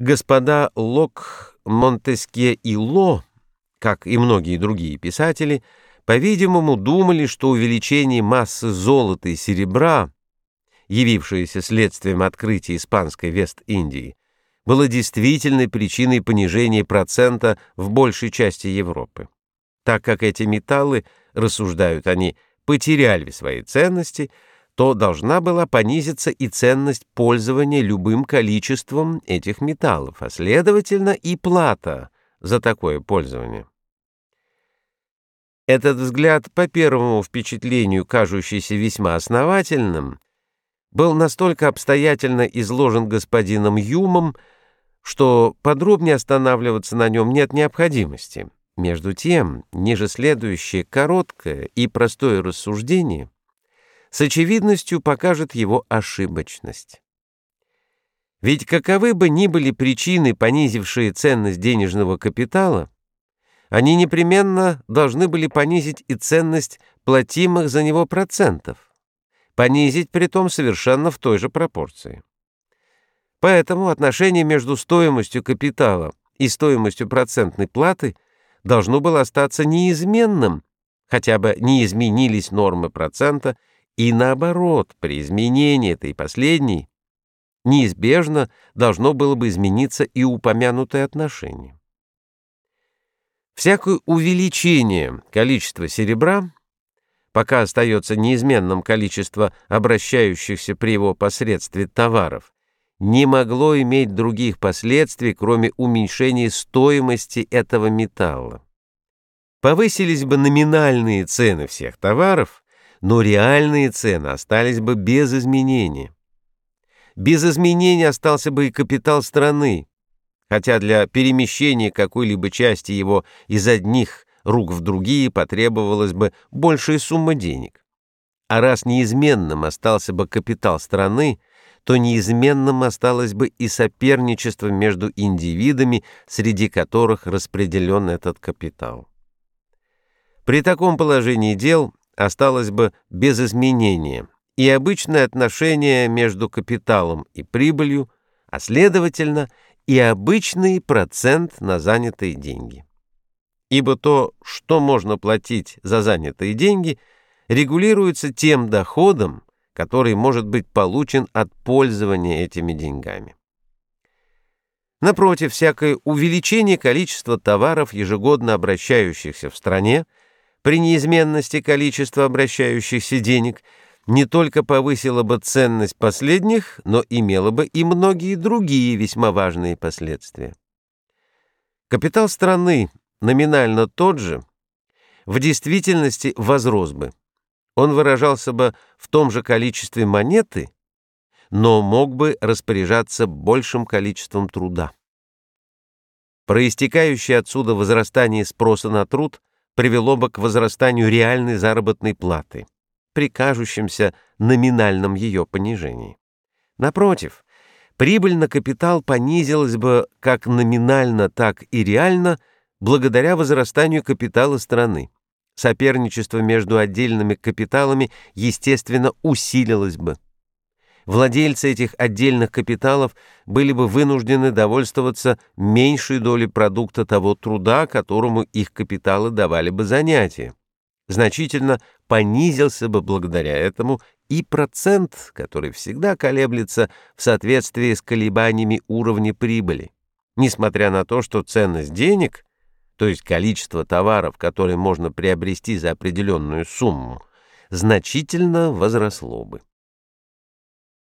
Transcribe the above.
Господа Лок, Монтескье и Ло, как и многие другие писатели, по-видимому, думали, что увеличение массы золота и серебра, явившееся следствием открытия испанской Вест-Индии, было действительной причиной понижения процента в большей части Европы. Так как эти металлы, рассуждают они, потеряли свои ценности – то должна была понизиться и ценность пользования любым количеством этих металлов, а следовательно и плата за такое пользование. Этот взгляд, по первому впечатлению кажущийся весьма основательным, был настолько обстоятельно изложен господином Юмом, что подробнее останавливаться на нем нет необходимости. Между тем, ниже следующее короткое и простое рассуждение — с очевидностью покажет его ошибочность. Ведь каковы бы ни были причины, понизившие ценность денежного капитала, они непременно должны были понизить и ценность платимых за него процентов, понизить при том совершенно в той же пропорции. Поэтому отношение между стоимостью капитала и стоимостью процентной платы должно было остаться неизменным, хотя бы не изменились нормы процента и наоборот, при изменении этой последней неизбежно должно было бы измениться и упомянутое отношение. Всякое увеличение количества серебра, пока остается неизменным количество обращающихся при его посредстве товаров, не могло иметь других последствий, кроме уменьшения стоимости этого металла. Повысились бы номинальные цены всех товаров, но реальные цены остались бы без изменения. Без изменения остался бы и капитал страны, хотя для перемещения какой-либо части его из одних рук в другие потребовалась бы большая сумма денег. А раз неизменным остался бы капитал страны, то неизменным осталось бы и соперничество между индивидами, среди которых распределен этот капитал. При таком положении дел осталось бы без изменения, и обычное отношение между капиталом и прибылью, а следовательно и обычный процент на занятые деньги. Ибо то, что можно платить за занятые деньги, регулируется тем доходом, который может быть получен от пользования этими деньгами. Напротив, всякое увеличение количества товаров, ежегодно обращающихся в стране, при неизменности количества обращающихся денег не только повысило бы ценность последних, но имело бы и многие другие весьма важные последствия. Капитал страны номинально тот же, в действительности возрос бы. Он выражался бы в том же количестве монеты, но мог бы распоряжаться большим количеством труда. Проистекающее отсюда возрастание спроса на труд привело бы к возрастанию реальной заработной платы при кажущемся номинальном ее понижении. Напротив, прибыль на капитал понизилась бы как номинально, так и реально благодаря возрастанию капитала страны. Соперничество между отдельными капиталами, естественно, усилилось бы владельцы этих отдельных капиталов были бы вынуждены довольствоваться меньшей долей продукта того труда, которому их капиталы давали бы занятия. Значительно понизился бы благодаря этому и процент, который всегда колеблется в соответствии с колебаниями уровня прибыли. Несмотря на то, что ценность денег, то есть количество товаров, которые можно приобрести за определенную сумму, значительно возросло бы.